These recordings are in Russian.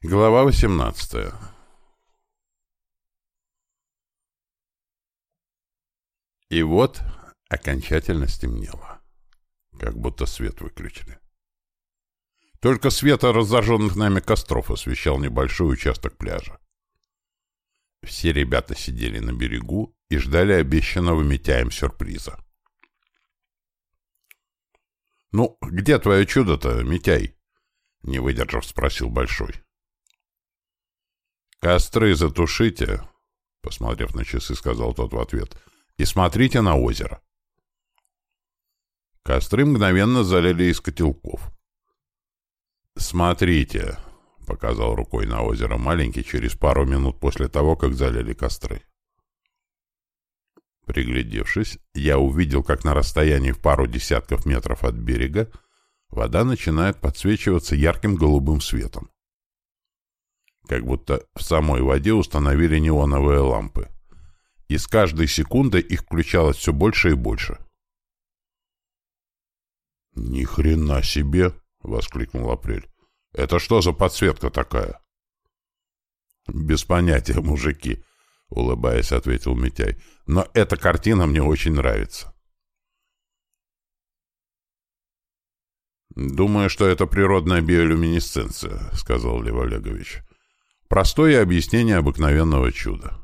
Глава 18 И вот окончательно стемнело, как будто свет выключили. Только свет разожженных нами костров освещал небольшой участок пляжа. Все ребята сидели на берегу и ждали обещанного Митяем сюрприза. «Ну, где твое чудо-то, Митяй?» — не выдержав, спросил Большой. «Костры затушите», — посмотрев на часы, сказал тот в ответ, — «и смотрите на озеро». Костры мгновенно залили из котелков. «Смотрите», — показал рукой на озеро маленький через пару минут после того, как залили костры. Приглядевшись, я увидел, как на расстоянии в пару десятков метров от берега вода начинает подсвечиваться ярким голубым светом как будто в самой воде установили неоновые лампы. И с каждой секундой их включалось все больше и больше. «Ни хрена себе!» — воскликнул Апрель. «Это что за подсветка такая?» «Без понятия, мужики», — улыбаясь, ответил Митяй. «Но эта картина мне очень нравится». «Думаю, что это природная биолюминесценция», — сказал Лев Олегович. Простое объяснение обыкновенного чуда.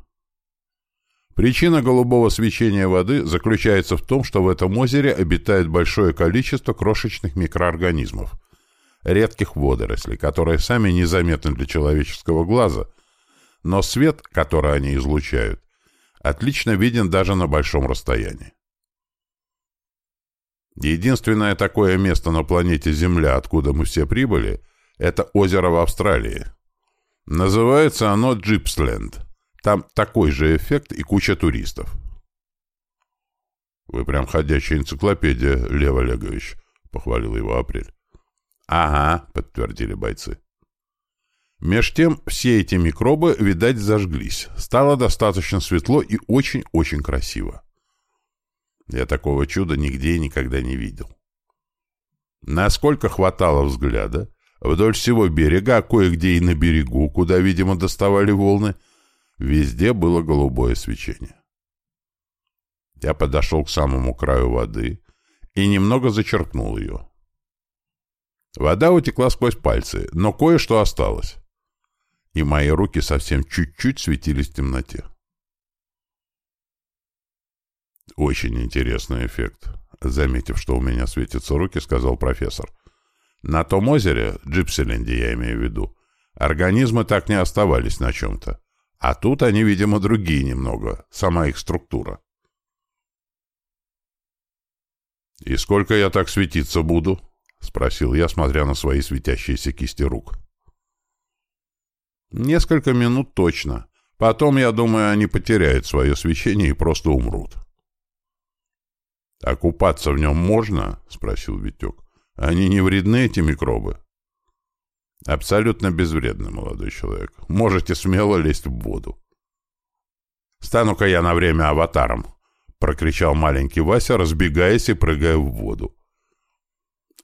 Причина голубого свечения воды заключается в том, что в этом озере обитает большое количество крошечных микроорганизмов, редких водорослей, которые сами незаметны для человеческого глаза, но свет, который они излучают, отлично виден даже на большом расстоянии. Единственное такое место на планете Земля, откуда мы все прибыли, это озеро в Австралии, Называется оно Джипсленд. Там такой же эффект и куча туристов. «Вы прям ходячая энциклопедия, Лев Олегович», — похвалил его Апрель. «Ага», — подтвердили бойцы. Меж тем все эти микробы, видать, зажглись. Стало достаточно светло и очень-очень красиво. Я такого чуда нигде и никогда не видел. Насколько хватало взгляда, Вдоль всего берега, а кое-где и на берегу, куда, видимо, доставали волны, везде было голубое свечение. Я подошел к самому краю воды и немного зачерпнул ее. Вода утекла сквозь пальцы, но кое-что осталось. И мои руки совсем чуть-чуть светились в темноте. «Очень интересный эффект», — заметив, что у меня светятся руки, сказал профессор. — на том озере, Джипселенде я имею в виду, организмы так не оставались на чем-то. А тут они, видимо, другие немного, сама их структура. «И сколько я так светиться буду?» — спросил я, смотря на свои светящиеся кисти рук. «Несколько минут точно. Потом, я думаю, они потеряют свое свечение и просто умрут». «А купаться в нем можно?» — спросил Витек. Они не вредны, эти микробы? Абсолютно безвредны, молодой человек. Можете смело лезть в воду. «Стану-ка я на время аватаром!» — прокричал маленький Вася, разбегаясь и прыгая в воду.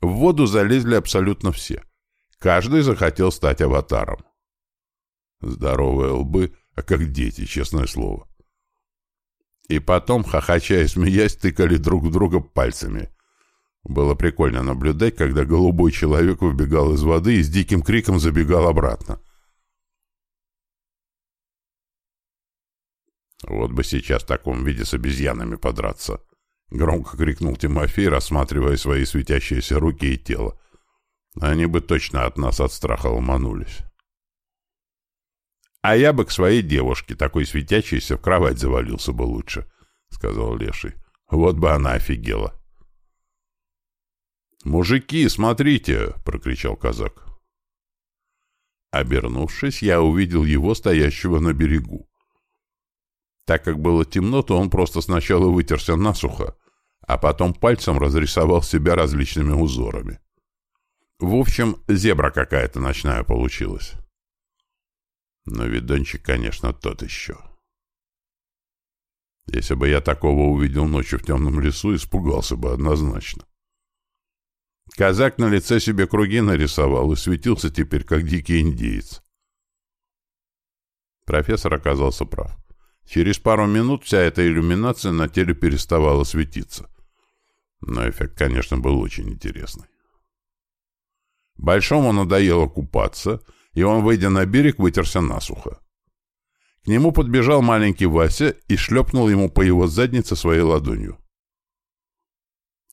В воду залезли абсолютно все. Каждый захотел стать аватаром. Здоровые лбы, а как дети, честное слово. И потом, хохоча и смеясь, тыкали друг друга пальцами — было прикольно наблюдать, когда голубой человек выбегал из воды и с диким криком забегал обратно. «Вот бы сейчас в таком виде с обезьянами подраться!» — громко крикнул Тимофей, рассматривая свои светящиеся руки и тело. «Они бы точно от нас от страха ломанулись». «А я бы к своей девушке, такой светящейся, в кровать завалился бы лучше», — сказал Леший. «Вот бы она офигела». «Мужики, смотрите!» — прокричал казак. Обернувшись, я увидел его, стоящего на берегу. Так как было темно, то он просто сначала вытерся насухо, а потом пальцем разрисовал себя различными узорами. В общем, зебра какая-то ночная получилась. Но видончик, конечно, тот еще. Если бы я такого увидел ночью в темном лесу, испугался бы однозначно. Казак на лице себе круги нарисовал и светился теперь, как дикий индеец. Профессор оказался прав. Через пару минут вся эта иллюминация на теле переставала светиться. Но эффект, конечно, был очень интересный. Большому надоело купаться, и он, выйдя на берег, вытерся насухо. К нему подбежал маленький Вася и шлепнул ему по его заднице своей ладонью.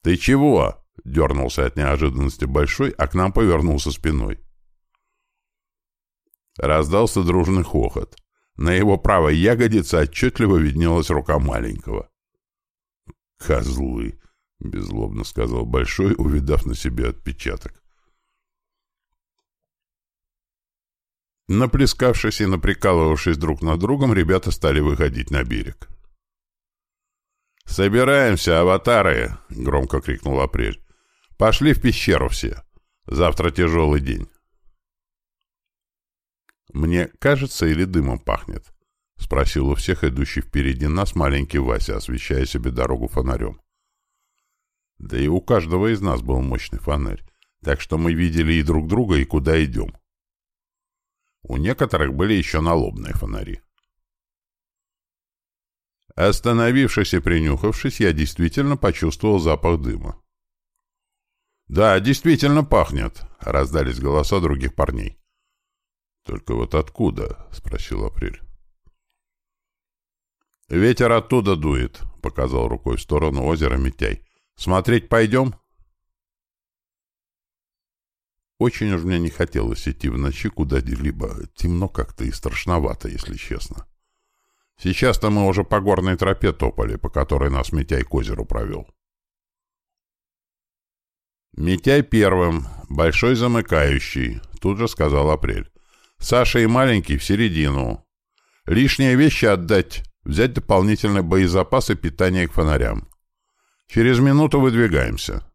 «Ты чего?» — дернулся от неожиданности Большой, а к нам повернулся спиной. Раздался дружный хохот. На его правой ягодице отчетливо виднелась рука маленького. «Козлы!» — беззлобно сказал Большой, увидав на себе отпечаток. Наплескавшись и наприкалывавшись друг над другом, ребята стали выходить на берег. «Собираемся, аватары!» — громко крикнул Апрель. «Пошли в пещеру все. Завтра тяжелый день». «Мне кажется, или дымом пахнет?» — спросил у всех идущий впереди нас маленький Вася, освещая себе дорогу фонарем. Да и у каждого из нас был мощный фонарь, так что мы видели и друг друга, и куда идем. У некоторых были еще налобные фонари. Остановившись и принюхавшись, я действительно почувствовал запах дыма. «Да, действительно пахнет», — раздались голоса других парней. «Только вот откуда?» — спросил Апрель. «Ветер оттуда дует», — показал рукой в сторону озера Митяй. «Смотреть пойдем?» Очень уж мне не хотелось идти в ночи куда-либо. Темно как-то и страшновато, если честно. Сейчас-то мы уже по горной тропе топали, по которой нас Митяй к озеру провел. «Митяй первым, большой замыкающий», — тут же сказал Апрель. «Саша и маленький в середину. Лишние вещи отдать, взять дополнительный боезапас и питание к фонарям. Через минуту выдвигаемся».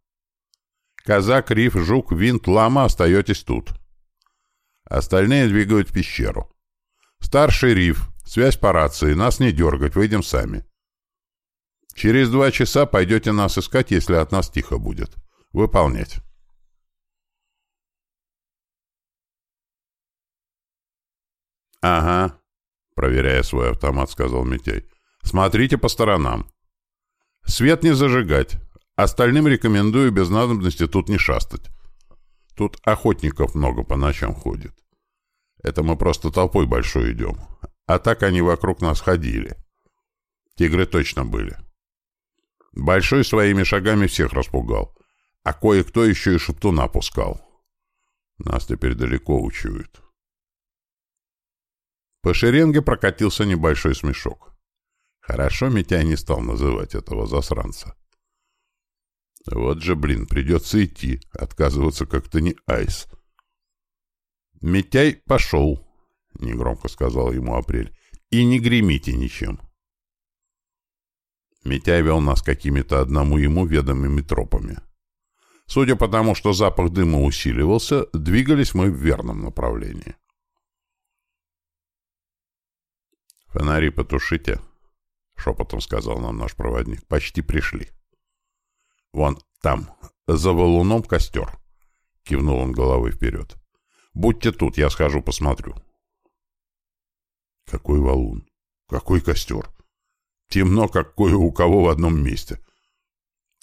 Казак, Риф, Жук, Винт, Лама остаетесь тут. Остальные двигают в пещеру. Старший Риф, связь по рации, нас не дергать, выйдем сами. Через два часа пойдете нас искать, если от нас тихо будет. Выполнять. «Ага», — проверяя свой автомат, сказал Митяй. «Смотрите по сторонам. Свет не зажигать. Остальным рекомендую без надобности тут не шастать. Тут охотников много по ночам ходит. Это мы просто толпой большой идем. А так они вокруг нас ходили. Тигры точно были. Большой своими шагами всех распугал. А кое-кто еще и шептуна пускал. Нас теперь далеко учуют. По шеренге прокатился небольшой смешок. Хорошо Митяй не стал называть этого засранца. Вот же, блин, придется идти. Отказываться как-то не айс. «Митяй пошел», — негромко сказал ему Апрель. «И не гремите ничем». Митяй вел нас какими-то одному ему ведомыми тропами. Судя по тому, что запах дыма усиливался, двигались мы в верном направлении. «Фонари потушите», — шепотом сказал нам наш проводник. «Почти пришли». «Вон там, за валуном костер», — кивнул он головой вперед. «Будьте тут, я схожу посмотрю». «Какой валун? Какой костер? Темно, как кое у кого в одном месте.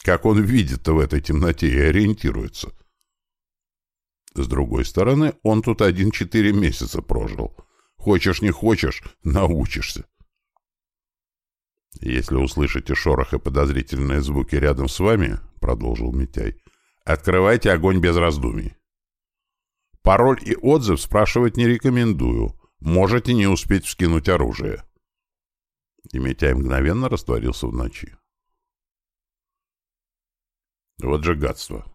Как он видит-то в этой темноте и ориентируется?» С другой стороны, он тут один-четыре месяца прожил. Хочешь, не хочешь, научишься. «Если услышите шорох и подозрительные звуки рядом с вами, — продолжил Митяй, — открывайте огонь без раздумий. Пароль и отзыв спрашивать не рекомендую. Можете не успеть вскинуть оружие». И Митяй мгновенно растворился в ночи. Вот же гадство.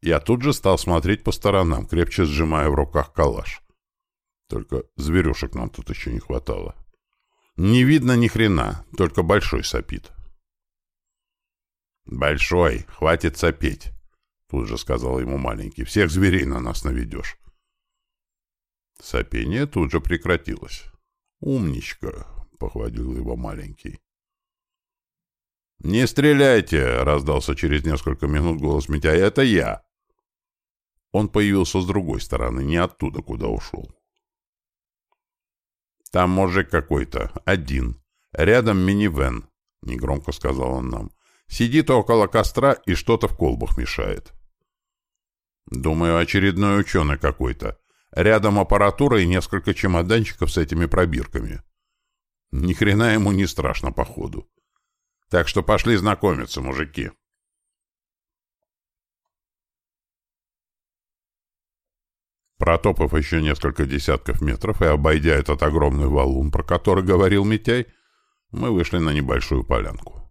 Я тут же стал смотреть по сторонам, крепче сжимая в руках калаш. Только зверюшек нам тут еще не хватало. Не видно ни хрена, только большой сопит. «Большой, хватит сопеть», — тут же сказал ему маленький. «Всех зверей на нас наведешь». Сопение тут же прекратилось. «Умничка», — похвалил его маленький. «Не стреляйте!» — раздался через несколько минут голос Митяя. «Это я!» Он появился с другой стороны, не оттуда, куда ушел. Там мужик какой-то, один. Рядом минивэн, — негромко сказал он нам. Сидит около костра и что-то в колбах мешает. Думаю, очередной ученый какой-то. Рядом аппаратура и несколько чемоданчиков с этими пробирками. Ни хрена ему не страшно, походу. Так что пошли знакомиться, мужики. Протопав еще несколько десятков метров и обойдя этот огромный валун, про который говорил Митяй, мы вышли на небольшую полянку.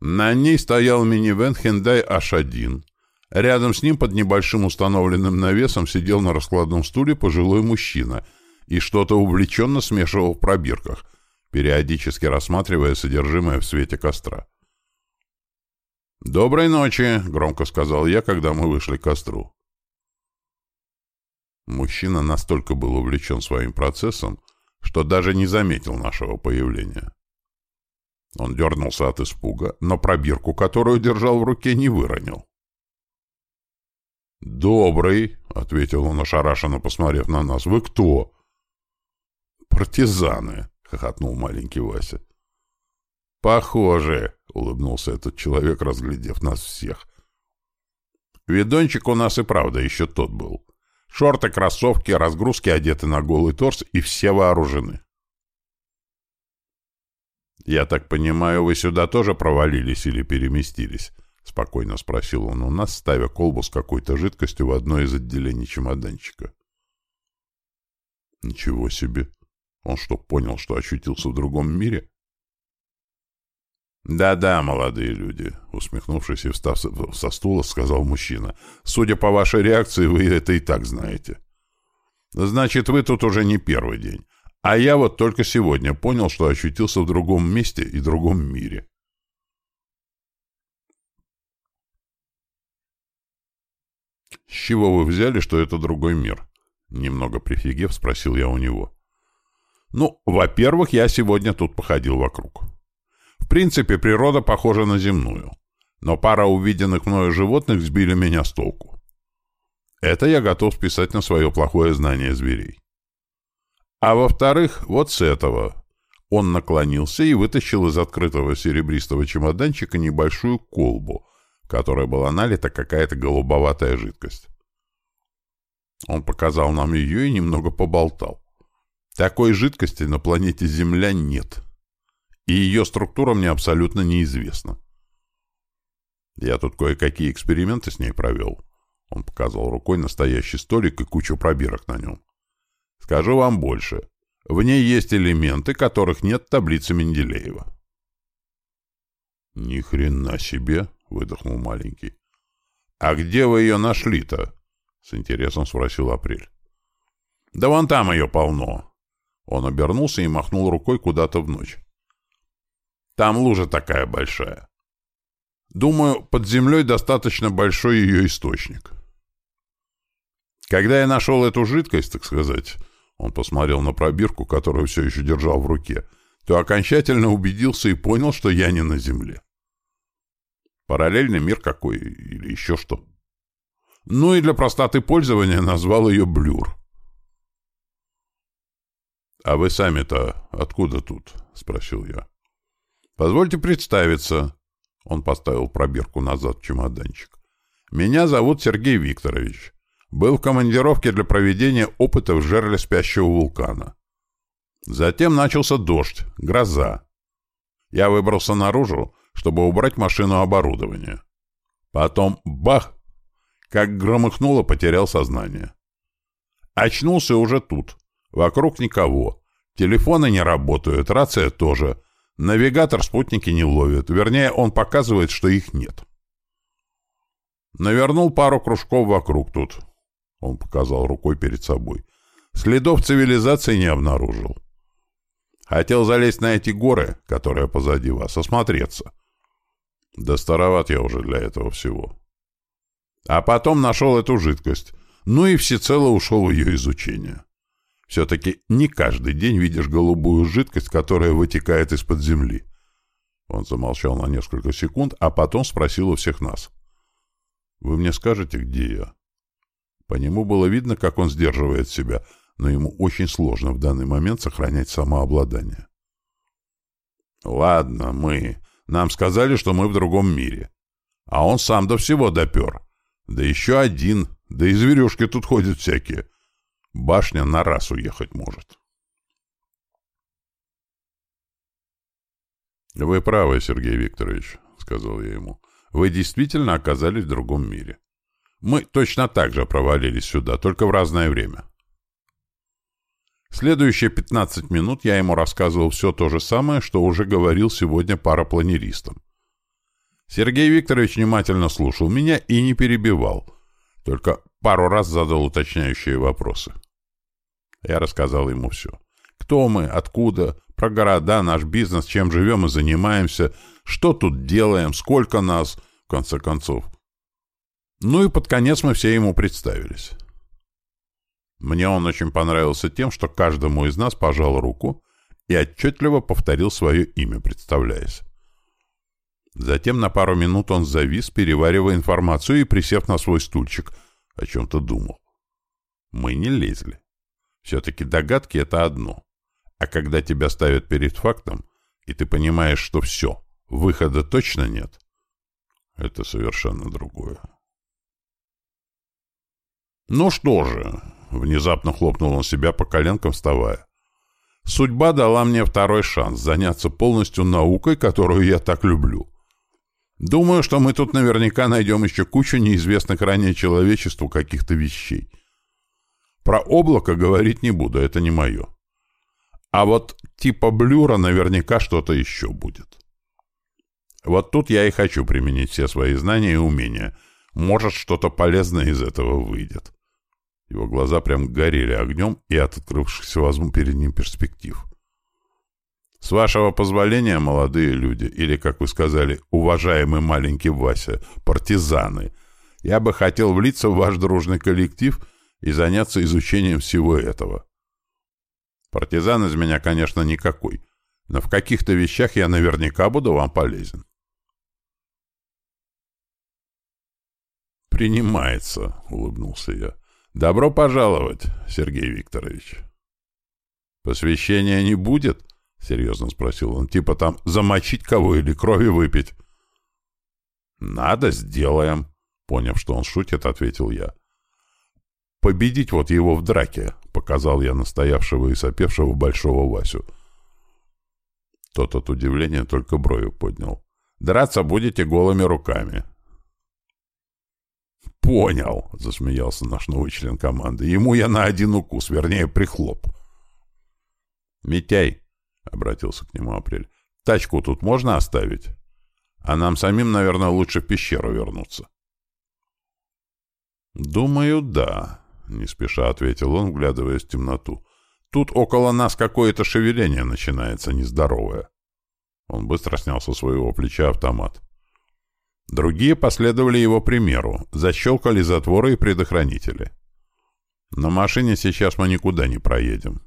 На ней стоял минивэн Hyundai H1. Рядом с ним под небольшим установленным навесом сидел на раскладном стуле пожилой мужчина и что-то увлеченно смешивал в пробирках, периодически рассматривая содержимое в свете костра. «Доброй ночи!» — громко сказал я, когда мы вышли к костру. Мужчина настолько был увлечен своим процессом, что даже не заметил нашего появления. Он дернулся от испуга, но пробирку, которую держал в руке, не выронил. «Добрый», — ответил он, ошарашенно посмотрев на нас. «Вы кто?» «Партизаны», — хохотнул маленький Вася. «Похоже», — улыбнулся этот человек, разглядев нас всех. «Видончик у нас и правда еще тот был. Шорты, кроссовки, разгрузки одеты на голый торс, и все вооружены. «Я так понимаю, вы сюда тоже провалились или переместились?» — спокойно спросил он у нас, ставя колбу с какой-то жидкостью в одно из отделений чемоданчика. «Ничего себе! Он что, понял, что очутился в другом мире?» «Да-да, молодые люди», — усмехнувшись и встав со стула, сказал мужчина. «Судя по вашей реакции, вы это и так знаете». «Значит, вы тут уже не первый день. А я вот только сегодня понял, что очутился в другом месте и другом мире». «С чего вы взяли, что это другой мир?» Немного прифигев, спросил я у него. «Ну, во-первых, я сегодня тут походил вокруг». В принципе, природа похожа на земную. Но пара увиденных мною животных сбили меня с толку. Это я готов списать на свое плохое знание зверей. А во-вторых, вот с этого. Он наклонился и вытащил из открытого серебристого чемоданчика небольшую колбу, в которой была налита какая-то голубоватая жидкость. Он показал нам ее и немного поболтал. Такой жидкости на планете Земля нет и ее структура мне абсолютно неизвестна. Я тут кое-какие эксперименты с ней провел. Он показал рукой настоящий столик и кучу пробирок на нем. Скажу вам больше. В ней есть элементы, которых нет в таблице Менделеева. «Ни хрена себе!» — выдохнул маленький. «А где вы ее нашли-то?» — с интересом спросил Апрель. «Да вон там ее полно!» Он обернулся и махнул рукой куда-то в ночь. Там лужа такая большая. Думаю, под землей достаточно большой ее источник. Когда я нашел эту жидкость, так сказать, он посмотрел на пробирку, которую все еще держал в руке, то окончательно убедился и понял, что я не на земле. Параллельный мир какой или еще что. Ну и для простоты пользования назвал ее Блюр. «А вы сами-то откуда тут?» — спросил я. «Позвольте представиться». Он поставил пробирку назад в чемоданчик. «Меня зовут Сергей Викторович. Был в командировке для проведения опытов в жерле спящего вулкана. Затем начался дождь, гроза. Я выбрался наружу, чтобы убрать машину оборудования. Потом бах! Как громыхнуло, потерял сознание. Очнулся уже тут. Вокруг никого. Телефоны не работают, рация тоже — Навигатор спутники не ловит. Вернее, он показывает, что их нет. Навернул пару кружков вокруг тут. Он показал рукой перед собой. Следов цивилизации не обнаружил. Хотел залезть на эти горы, которые позади вас, осмотреться. Да староват я уже для этого всего. А потом нашел эту жидкость. Ну и всецело ушел в ее изучение. Все-таки не каждый день видишь голубую жидкость, которая вытекает из-под земли. Он замолчал на несколько секунд, а потом спросил у всех нас. «Вы мне скажете, где я?» По нему было видно, как он сдерживает себя, но ему очень сложно в данный момент сохранять самообладание. «Ладно, мы. Нам сказали, что мы в другом мире. А он сам до всего допер. Да еще один. Да и зверюшки тут ходят всякие. Башня на раз уехать может». «Вы правы, Сергей Викторович», — сказал я ему. «Вы действительно оказались в другом мире. Мы точно так же провалились сюда, только в разное время». Следующие 15 минут я ему рассказывал все то же самое, что уже говорил сегодня парапланеристам. Сергей Викторович внимательно слушал меня и не перебивал, только пару раз задал уточняющие вопросы. Я рассказал ему все. Кто мы, откуда, про города, наш бизнес, чем живем и занимаемся, что тут делаем, сколько нас, в конце концов. Ну и под конец мы все ему представились. Мне он очень понравился тем, что каждому из нас пожал руку и отчетливо повторил свое имя, представляясь. Затем на пару минут он завис, переваривая информацию и, присев на свой стульчик, о чем-то думал. Мы не лезли. Все-таки догадки — это одно. А когда тебя ставят перед фактом, и ты понимаешь, что все, выхода точно нет, это совершенно другое. «Ну что же», — внезапно хлопнул он себя по коленкам, вставая, «судьба дала мне второй шанс заняться полностью наукой, которую я так люблю. Думаю, что мы тут наверняка найдем еще кучу неизвестных ранее человечеству каких-то вещей. Про облако говорить не буду, это не мое. А вот типа блюра наверняка что-то еще будет. Вот тут я и хочу применить все свои знания и умения. Может, что-то полезное из этого выйдет. Его глаза прям горели огнем и от открывшихся возьму перед ним перспектив. С вашего позволения, молодые люди, или, как вы сказали, уважаемый маленький Вася, партизаны, я бы хотел влиться в ваш дружный коллектив и заняться изучением всего этого. Партизан из меня, конечно, никакой, но в каких-то вещах я наверняка буду вам полезен. «Принимается», — улыбнулся я. «Добро пожаловать, Сергей Викторович». «Посвящения не будет?» — серьезно спросил он. «Типа там замочить кого или крови выпить?» «Надо, сделаем», — поняв, что он шутит, ответил я. «Победить вот его в драке, — показал я настоявшего и сопевшего большого Васю. Тот от удивления только брови поднял. «Драться будете голыми руками». «Понял», — засмеялся наш новый член команды. «Ему я на один укус, вернее, прихлоп». «Митяй», — обратился к нему Апрель, — «тачку тут можно оставить? А нам самим, наверное, лучше в пещеру вернуться». «Думаю, да», не спеша ответил он, вглядываясь в темноту. Тут около нас какое-то шевеление начинается нездоровое. Он быстро снял со своего плеча автомат. Другие последовали его примеру, защелкали затворы и предохранители. На машине сейчас мы никуда не проедем.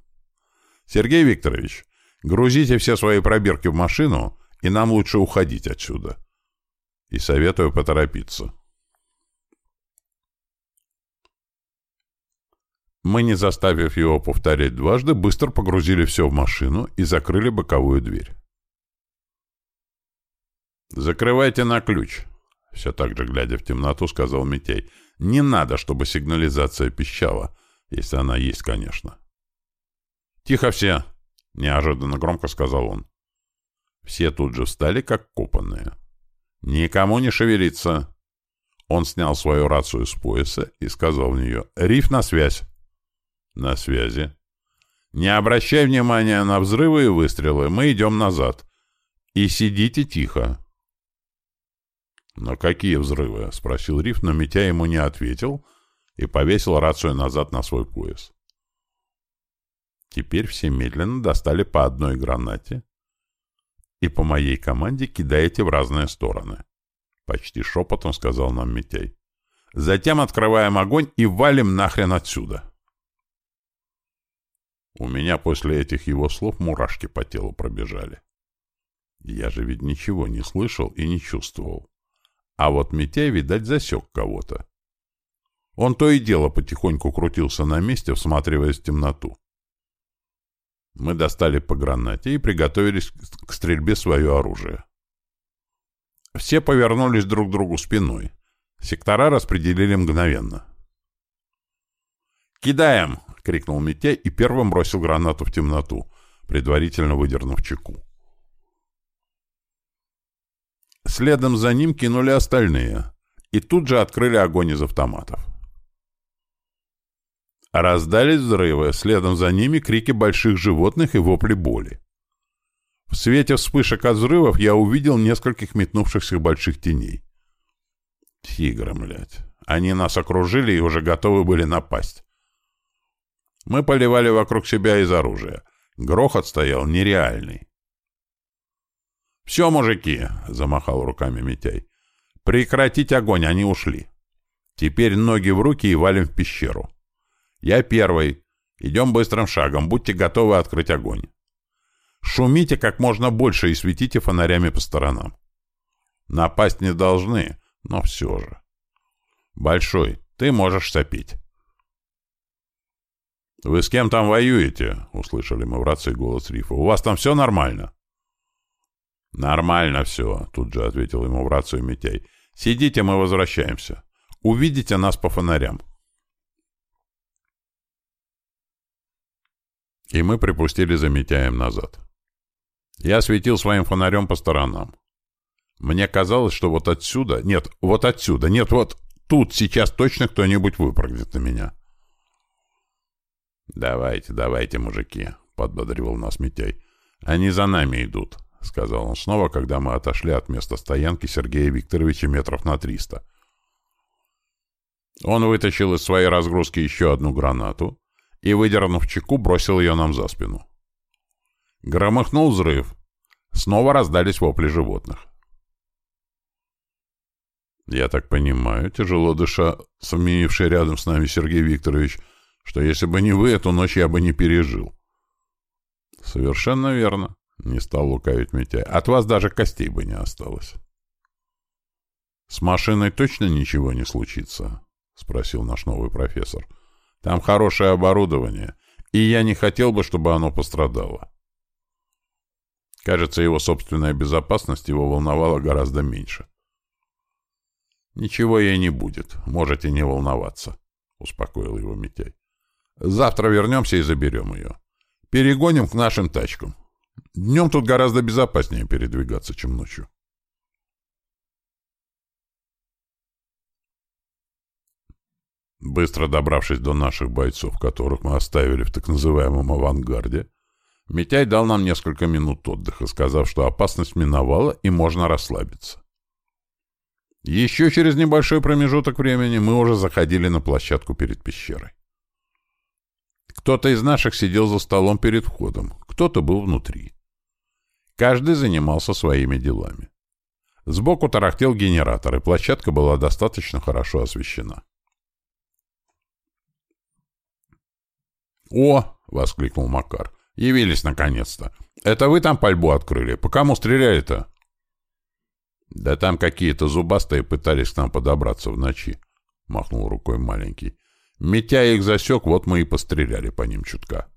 Сергей Викторович, грузите все свои пробирки в машину, и нам лучше уходить отсюда. И советую поторопиться. Мы, не заставив его повторять дважды, быстро погрузили все в машину и закрыли боковую дверь. «Закрывайте на ключ», — все так же глядя в темноту, сказал Митей. «Не надо, чтобы сигнализация пищала, если она есть, конечно». «Тихо все!» — неожиданно громко сказал он. Все тут же встали, как копанные. «Никому не шевелиться!» Он снял свою рацию с пояса и сказал в нее «Риф на связь!» «На связи». «Не обращай внимания на взрывы и выстрелы. Мы идем назад. И сидите тихо». «Но какие взрывы?» — спросил Риф, но Митя ему не ответил и повесил рацию назад на свой пояс. Теперь все медленно достали по одной гранате и по моей команде кидаете в разные стороны. Почти шепотом сказал нам Митяй. Затем открываем огонь и валим нахрен отсюда. У меня после этих его слов мурашки по телу пробежали. Я же ведь ничего не слышал и не чувствовал. А вот Митяй, видать, засек кого-то. Он то и дело потихоньку крутился на месте, всматриваясь в темноту. Мы достали по гранате и приготовились к стрельбе свое оружие. Все повернулись друг к другу спиной. Сектора распределили мгновенно. «Кидаем!» — крикнул Митя и первым бросил гранату в темноту, предварительно выдернув чеку. Следом за ним кинули остальные, и тут же открыли огонь из автоматов. Раздались взрывы, следом за ними крики больших животных и вопли боли. В свете вспышек от взрывов я увидел нескольких метнувшихся больших теней. Тигры, блядь. Они нас окружили и уже готовы были напасть. Мы поливали вокруг себя из оружия. Грохот стоял нереальный. «Все, мужики!» — замахал руками Митяй. «Прекратить огонь, они ушли. Теперь ноги в руки и валим в пещеру. «Я первый. Идем быстрым шагом. Будьте готовы открыть огонь. Шумите как можно больше и светите фонарями по сторонам. Напасть не должны, но все же. Большой, ты можешь сопить». «Вы с кем там воюете?» — услышали мы в рации голос Рифа. «У вас там все нормально?» «Нормально все», — тут же ответил ему в рацию Митяй. «Сидите, мы возвращаемся. Увидите нас по фонарям». И мы припустили за Митяем назад. Я светил своим фонарем по сторонам. Мне казалось, что вот отсюда... Нет, вот отсюда. Нет, вот тут сейчас точно кто-нибудь выпрыгнет на меня. «Давайте, давайте, мужики», — подбодривал нас Митяй. «Они за нами идут», — сказал он снова, когда мы отошли от места стоянки Сергея Викторовича метров на триста. Он вытащил из своей разгрузки еще одну гранату, и, выдернув чеку, бросил ее нам за спину. Громыхнул взрыв. Снова раздались вопли животных. Я так понимаю, тяжело дыша, сменивший рядом с нами Сергей Викторович, что если бы не вы, эту ночь я бы не пережил. Совершенно верно, не стал лукавить Митяй. От вас даже костей бы не осталось. С машиной точно ничего не случится? Спросил наш новый профессор. — там хорошее оборудование, и я не хотел бы, чтобы оно пострадало. Кажется, его собственная безопасность его волновала гораздо меньше. «Ничего ей не будет, можете не волноваться», — успокоил его Митяй. «Завтра вернемся и заберем ее. Перегоним к нашим тачкам. Днем тут гораздо безопаснее передвигаться, чем ночью». Быстро добравшись до наших бойцов, которых мы оставили в так называемом авангарде, Митяй дал нам несколько минут отдыха, сказав, что опасность миновала и можно расслабиться. Еще через небольшой промежуток времени мы уже заходили на площадку перед пещерой. Кто-то из наших сидел за столом перед входом, кто-то был внутри. Каждый занимался своими делами. Сбоку тарахтел генератор, и площадка была достаточно хорошо освещена. «О!» — воскликнул Макар. «Явились наконец-то. Это вы там пальбу открыли? По кому стреляли-то?» «Да там какие-то зубастые пытались к нам подобраться в ночи», — махнул рукой маленький. «Митя их засек, вот мы и постреляли по ним чутка».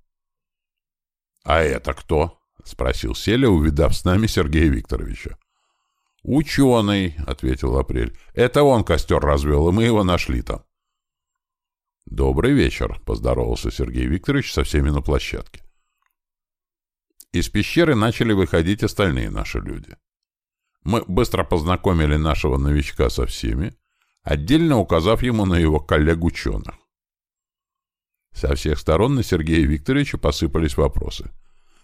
«А это кто?» — спросил Селя, увидав с нами Сергея Викторовича. «Ученый», — ответил Апрель. «Это он костер развел, и мы его нашли там». «Добрый вечер», — поздоровался Сергей Викторович со всеми на площадке. Из пещеры начали выходить остальные наши люди. Мы быстро познакомили нашего новичка со всеми, отдельно указав ему на его коллег-ученых. Со всех сторон на Сергея Викторовича посыпались вопросы.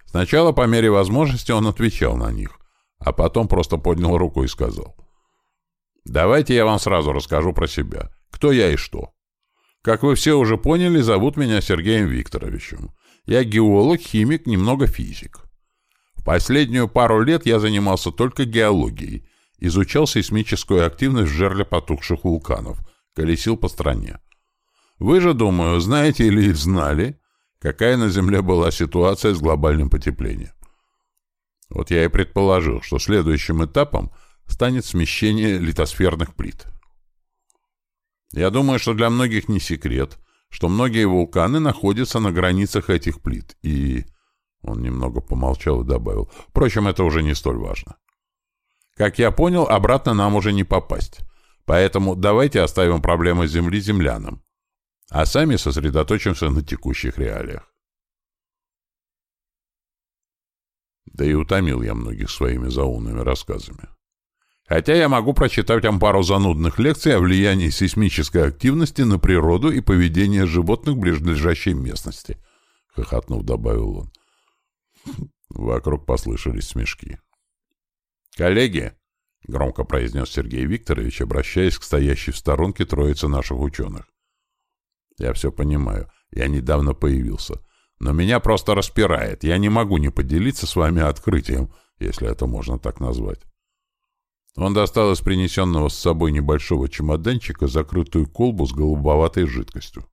Сначала, по мере возможности, он отвечал на них, а потом просто поднял руку и сказал. «Давайте я вам сразу расскажу про себя. Кто я и что. Как вы все уже поняли, зовут меня Сергеем Викторовичем. Я геолог, химик, немного физик. В последнюю пару лет я занимался только геологией, изучал сейсмическую активность в жерле потухших вулканов, колесил по стране. Вы же, думаю, знаете или знали, какая на Земле была ситуация с глобальным потеплением. Вот я и предположил, что следующим этапом станет смещение литосферных плит. Я думаю, что для многих не секрет, что многие вулканы находятся на границах этих плит, и... Он немного помолчал и добавил. Впрочем, это уже не столь важно. Как я понял, обратно нам уже не попасть. Поэтому давайте оставим проблемы Земли землянам, а сами сосредоточимся на текущих реалиях. Да и утомил я многих своими заумными рассказами. Хотя я могу прочитать вам пару занудных лекций о влиянии сейсмической активности на природу и поведение животных в ближайшей местности, — хохотнув, добавил он. Вокруг послышались смешки. «Коллеги!» — громко произнес Сергей Викторович, обращаясь к стоящей в сторонке троице наших ученых. «Я все понимаю. Я недавно появился. Но меня просто распирает. Я не могу не поделиться с вами открытием, если это можно так назвать. Он достал из принесенного с собой небольшого чемоданчика закрытую колбу с голубоватой жидкостью.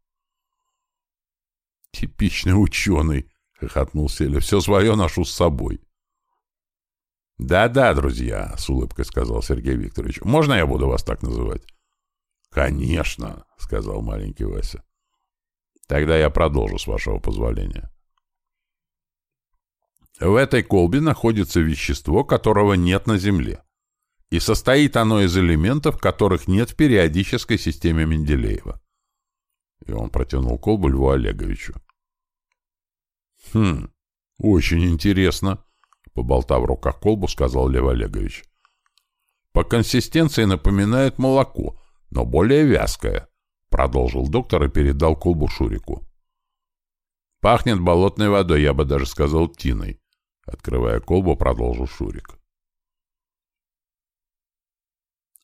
«Типичный ученый!» — хохотнул Селя. «Все свое ношу с собой». «Да-да, друзья», — с улыбкой сказал Сергей Викторович. «Можно я буду вас так называть?» «Конечно», — сказал маленький Вася. «Тогда я продолжу, с вашего позволения». В этой колбе находится вещество, которого нет на Земле и состоит оно из элементов, которых нет в периодической системе Менделеева. И он протянул колбу Льву Олеговичу. «Хм, очень интересно», — поболтав в руках колбу, сказал Лев Олегович. «По консистенции напоминает молоко, но более вязкое», — продолжил доктор и передал колбу Шурику. «Пахнет болотной водой, я бы даже сказал тиной», — открывая колбу, продолжил Шурик.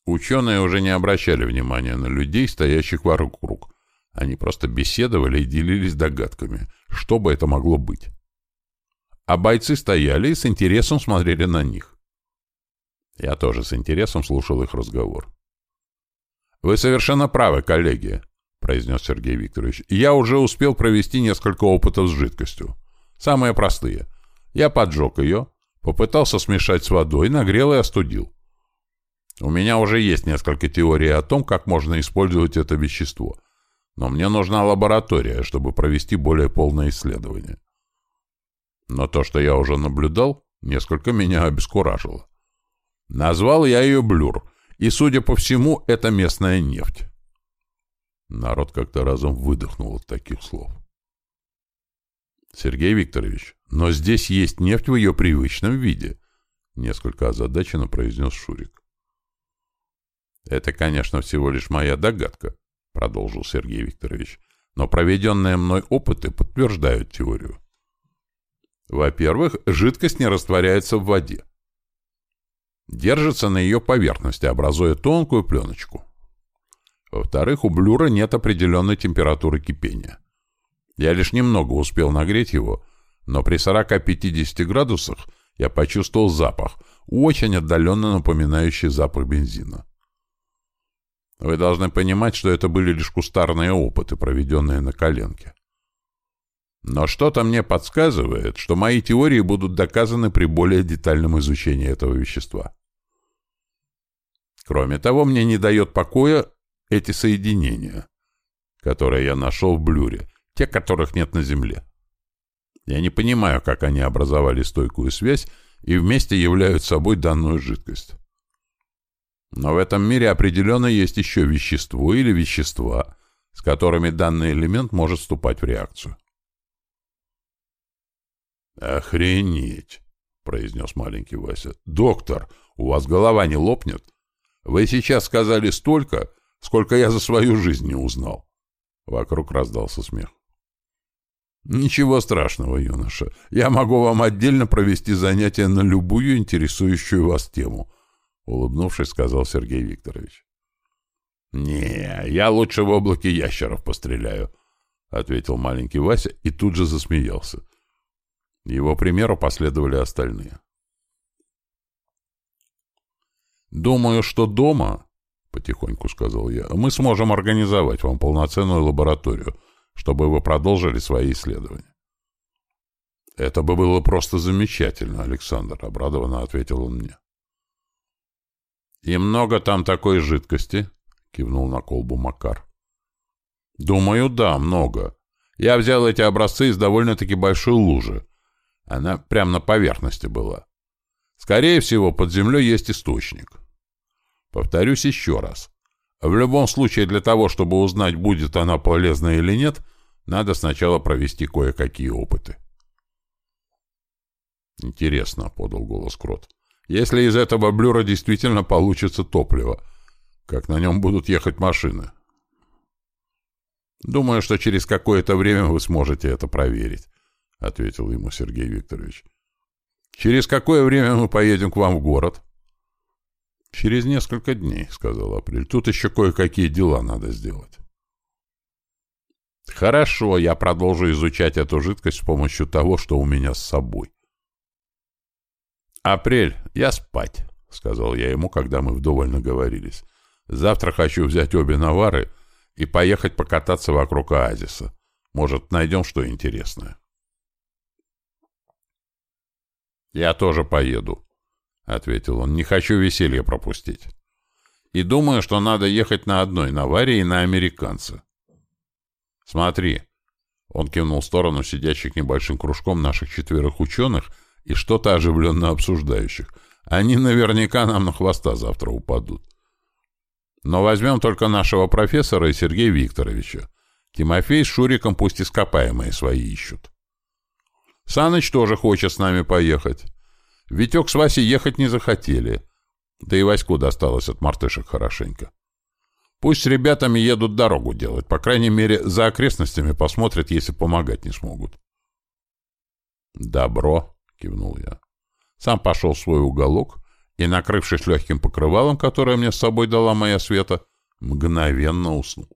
Ученые уже не обращали внимания на людей, стоящих вокруг. Они просто беседовали и делились догадками, что бы это могло быть. А бойцы стояли и с интересом смотрели на них. Я тоже с интересом слушал их разговор. «Вы совершенно правы, коллеги», — произнес Сергей Викторович. «Я уже успел провести несколько опытов с жидкостью. Самые простые. Я поджег ее, попытался смешать с водой, нагрел и остудил. У меня уже есть несколько теорий о том, как можно использовать это вещество, но мне нужна лаборатория, чтобы провести более полное исследование. Но то, что я уже наблюдал, несколько меня обескуражило. Назвал я ее Блюр, и, судя по всему, это местная нефть. Народ как-то разом выдохнул от таких слов. Сергей Викторович, но здесь есть нефть в ее привычном виде, несколько озадаченно произнес Шурик. «Это, конечно, всего лишь моя догадка», — продолжил Сергей Викторович, «но проведенные мной опыты подтверждают теорию. Во-первых, жидкость не растворяется в воде. Держится на ее поверхности, образуя тонкую пленочку. Во-вторых, у блюра нет определенной температуры кипения. Я лишь немного успел нагреть его, но при 40-50 градусах я почувствовал запах, очень отдаленно напоминающий запах бензина. Вы должны понимать, что это были лишь кустарные опыты, проведенные на коленке. Но что-то мне подсказывает, что мои теории будут доказаны при более детальном изучении этого вещества. Кроме того, мне не дает покоя эти соединения, которые я нашел в блюре, те, которых нет на Земле. Я не понимаю, как они образовали стойкую связь и вместе являются собой данную жидкость. Но в этом мире определенно есть еще вещество или вещества, с которыми данный элемент может вступать в реакцию. «Охренеть!» — произнес маленький Вася. «Доктор, у вас голова не лопнет? Вы сейчас сказали столько, сколько я за свою жизнь не узнал». Вокруг раздался смех. «Ничего страшного, юноша. Я могу вам отдельно провести занятия на любую интересующую вас тему», улыбнувшись, сказал Сергей Викторович. «Не, я лучше в облаке ящеров постреляю», — ответил маленький Вася и тут же засмеялся. Его примеру последовали остальные. «Думаю, что дома, — потихоньку сказал я, — мы сможем организовать вам полноценную лабораторию, чтобы вы продолжили свои исследования». «Это бы было просто замечательно, Александр», — обрадованно ответил он мне. «И много там такой жидкости?» — кивнул на колбу Макар. Думаю, да, много. Я взял эти образцы из довольно-таки большой лужи. Она прямо на поверхности была. Скорее всего, под землей есть источник. Повторюсь еще раз. В любом случае, для того, чтобы узнать, будет она полезна или нет, надо сначала провести кое-какие опыты. «Интересно», — подал голос Крот. «Если из этого блюра действительно получится топливо, как на нем будут ехать машины?» «Думаю, что через какое-то время вы сможете это проверить», — ответил ему Сергей Викторович. «Через какое время мы поедем к вам в город?» «Через несколько дней», — сказал Апрель. «Тут еще кое-какие дела надо сделать». «Хорошо, я продолжу изучать эту жидкость с помощью того, что у меня с собой». «Апрель, я спать», — сказал я ему, когда мы вдоволь наговорились. «Завтра хочу взять обе навары и поехать покататься вокруг оазиса. Может, найдем что интересное». «Я тоже поеду», — ответил он. «Не хочу веселье пропустить. И думаю, что надо ехать на одной наваре и на американца. Смотри». Он кивнул в сторону сидящих небольшим кружком наших четверых ученых и что-то оживленно обсуждающих. Они наверняка нам на хвоста завтра упадут. Но возьмем только нашего профессора и Сергея Викторовича. Тимофей с Шуриком пусть ископаемые свои ищут. Саныч тоже хочет с нами поехать. Витек с Васей ехать не захотели. Да и Ваську досталось от мартышек хорошенько. Пусть с ребятами едут дорогу делать, по крайней мере, за окрестностями посмотрят, если помогать не смогут. «Добро», — кивнул я. Сам пошел в свой уголок и, накрывшись легким покрывалом, которое мне с собой дала моя света, мгновенно уснул.